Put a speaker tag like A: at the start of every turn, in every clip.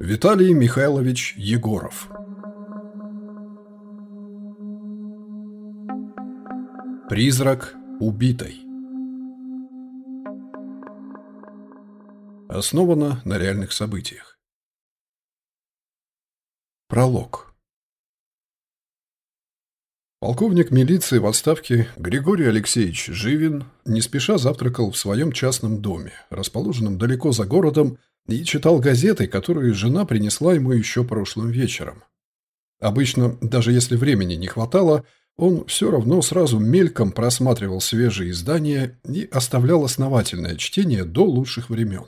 A: Виталий Михайлович Егоров. Призрак убитой. Основано на реальных событиях. Пролог Полковник милиции в отставке Григорий Алексеевич Живин не спеша завтракал в своем частном доме, расположенном далеко за городом, и читал газеты, которые жена принесла ему еще прошлым вечером. Обычно, даже если времени не хватало, он все равно сразу мельком просматривал свежие издания и оставлял основательное чтение до лучших времен.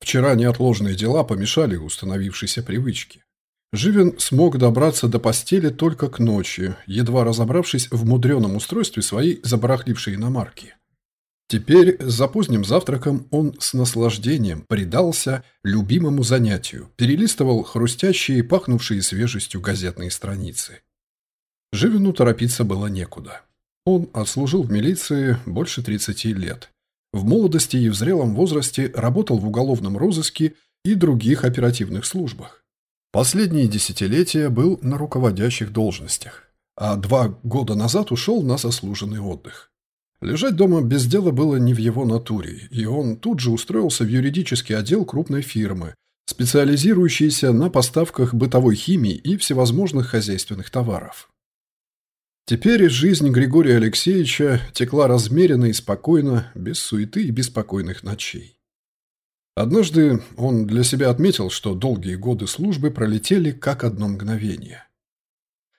A: Вчера неотложные дела помешали установившейся привычке. Живин смог добраться до постели только к ночи, едва разобравшись в мудреном устройстве своей забарахлившей иномарки. Теперь, за поздним завтраком, он с наслаждением предался любимому занятию, перелистывал хрустящие, пахнувшие свежестью газетные страницы. Живину торопиться было некуда. Он отслужил в милиции больше 30 лет. В молодости и в зрелом возрасте работал в уголовном розыске и других оперативных службах. Последние десятилетия был на руководящих должностях, а два года назад ушел на заслуженный отдых. Лежать дома без дела было не в его натуре, и он тут же устроился в юридический отдел крупной фирмы, специализирующейся на поставках бытовой химии и всевозможных хозяйственных товаров. Теперь жизнь Григория Алексеевича текла размеренно и спокойно, без суеты и беспокойных ночей. Однажды он для себя отметил, что долгие годы службы пролетели как одно мгновение.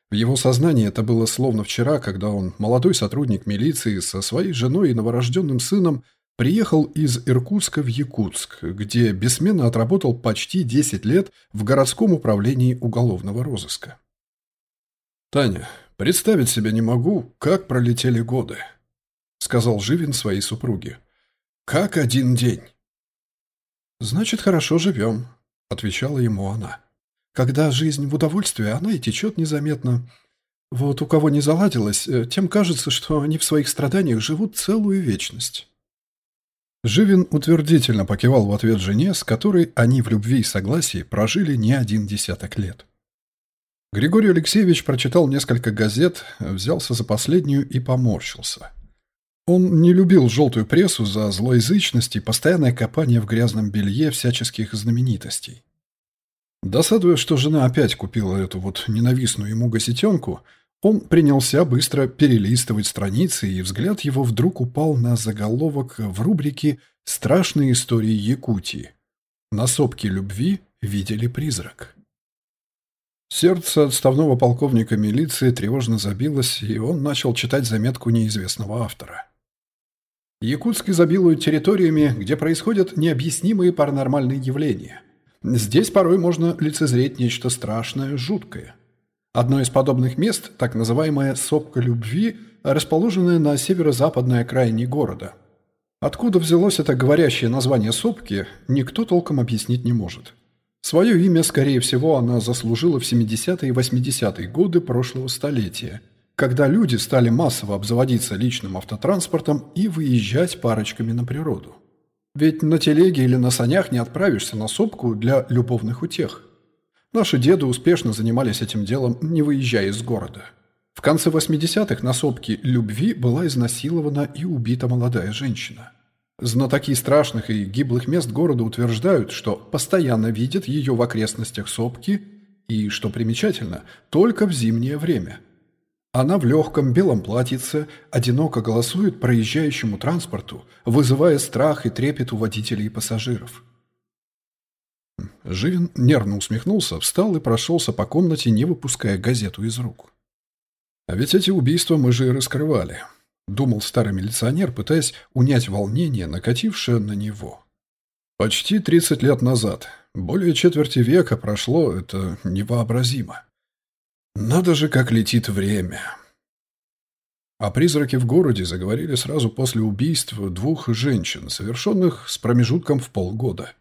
A: В его сознании это было словно вчера, когда он, молодой сотрудник милиции, со своей женой и новорожденным сыном приехал из Иркутска в Якутск, где бессменно отработал почти 10 лет в городском управлении уголовного розыска. «Таня, представить себе не могу, как пролетели годы», — сказал Живин своей супруге. «Как один день». «Значит, хорошо живем», — отвечала ему она. «Когда жизнь в удовольствии, она и течет незаметно. Вот у кого не заладилось, э, тем кажется, что они в своих страданиях живут целую вечность». Живин утвердительно покивал в ответ жене, с которой они в любви и согласии прожили не один десяток лет. Григорий Алексеевич прочитал несколько газет, взялся за последнюю и поморщился. Он не любил желтую прессу за злоязычность и постоянное копание в грязном белье всяческих знаменитостей. Досадуя, что жена опять купила эту вот ненавистную ему гасетенку, он принялся быстро перелистывать страницы, и взгляд его вдруг упал на заголовок в рубрике «Страшные истории Якутии». На сопке любви видели призрак. Сердце отставного полковника милиции тревожно забилось, и он начал читать заметку неизвестного автора. Якутск изобилует территориями, где происходят необъяснимые паранормальные явления. Здесь порой можно лицезреть нечто страшное, жуткое. Одно из подобных мест, так называемая «сопка любви», расположенная на северо-западной окраине города. Откуда взялось это говорящее название «сопки», никто толком объяснить не может. Свое имя, скорее всего, она заслужила в 70-е и 80-е годы прошлого столетия – когда люди стали массово обзаводиться личным автотранспортом и выезжать парочками на природу. Ведь на телеге или на санях не отправишься на сопку для любовных утех. Наши деды успешно занимались этим делом, не выезжая из города. В конце 80-х на сопке любви была изнасилована и убита молодая женщина. Знатоки страшных и гиблых мест города утверждают, что постоянно видят ее в окрестностях сопки и, что примечательно, только в зимнее время – она в легком белом платьице одиноко голосует проезжающему транспорту, вызывая страх и трепет у водителей и пассажиров. Живин нервно усмехнулся, встал и прошелся по комнате, не выпуская газету из рук. «А ведь эти убийства мы же и раскрывали», — думал старый милиционер, пытаясь унять волнение, накатившее на него. «Почти 30 лет назад. Более четверти века прошло, это невообразимо. Надо же, как летит время. О призраке в городе заговорили сразу после убийств двух женщин, совершенных с промежутком в полгода.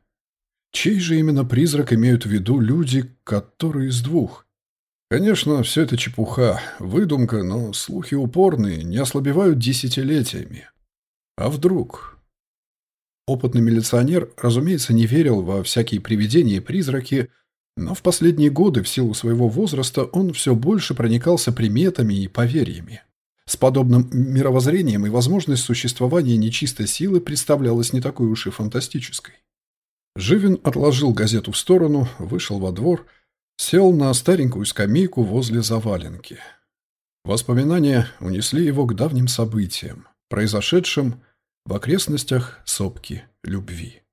A: Чей же именно призрак имеют в виду люди, которые из двух? Конечно, все это чепуха, выдумка, но слухи упорные, не ослабевают десятилетиями. А вдруг? Опытный милиционер, разумеется, не верил во всякие привидения и призраки, но в последние годы, в силу своего возраста, он все больше проникался приметами и поверьями. С подобным мировоззрением и возможность существования нечистой силы представлялась не такой уж и фантастической. Живин отложил газету в сторону, вышел во двор, сел на старенькую скамейку возле заваленки. Воспоминания унесли его к давним событиям, произошедшим в окрестностях сопки любви.